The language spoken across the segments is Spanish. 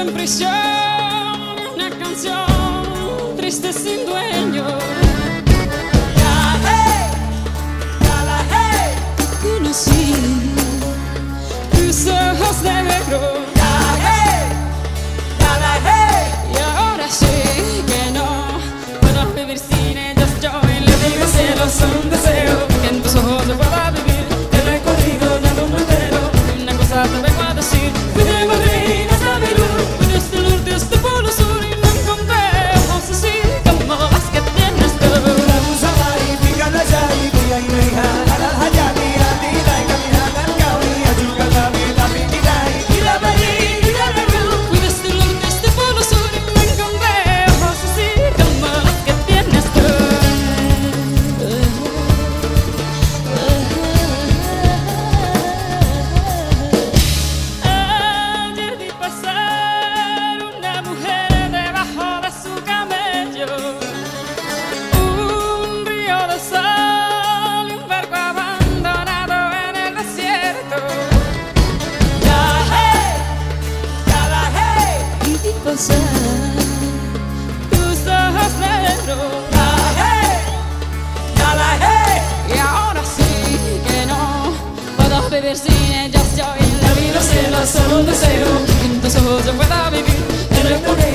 en prisión. vecina, yo estoy en la vida, se la salón deseo, en tus ojos se pueda vivir, en el poder.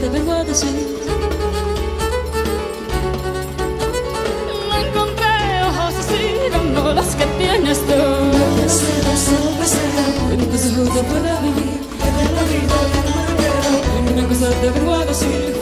te vengo a decir. No encontré ojos así como los que tienes tú. Yo sé, yo sé, yo sé. En tu pueda vivir. Que de la vida que no quiero. Una cosa te vengo a decir.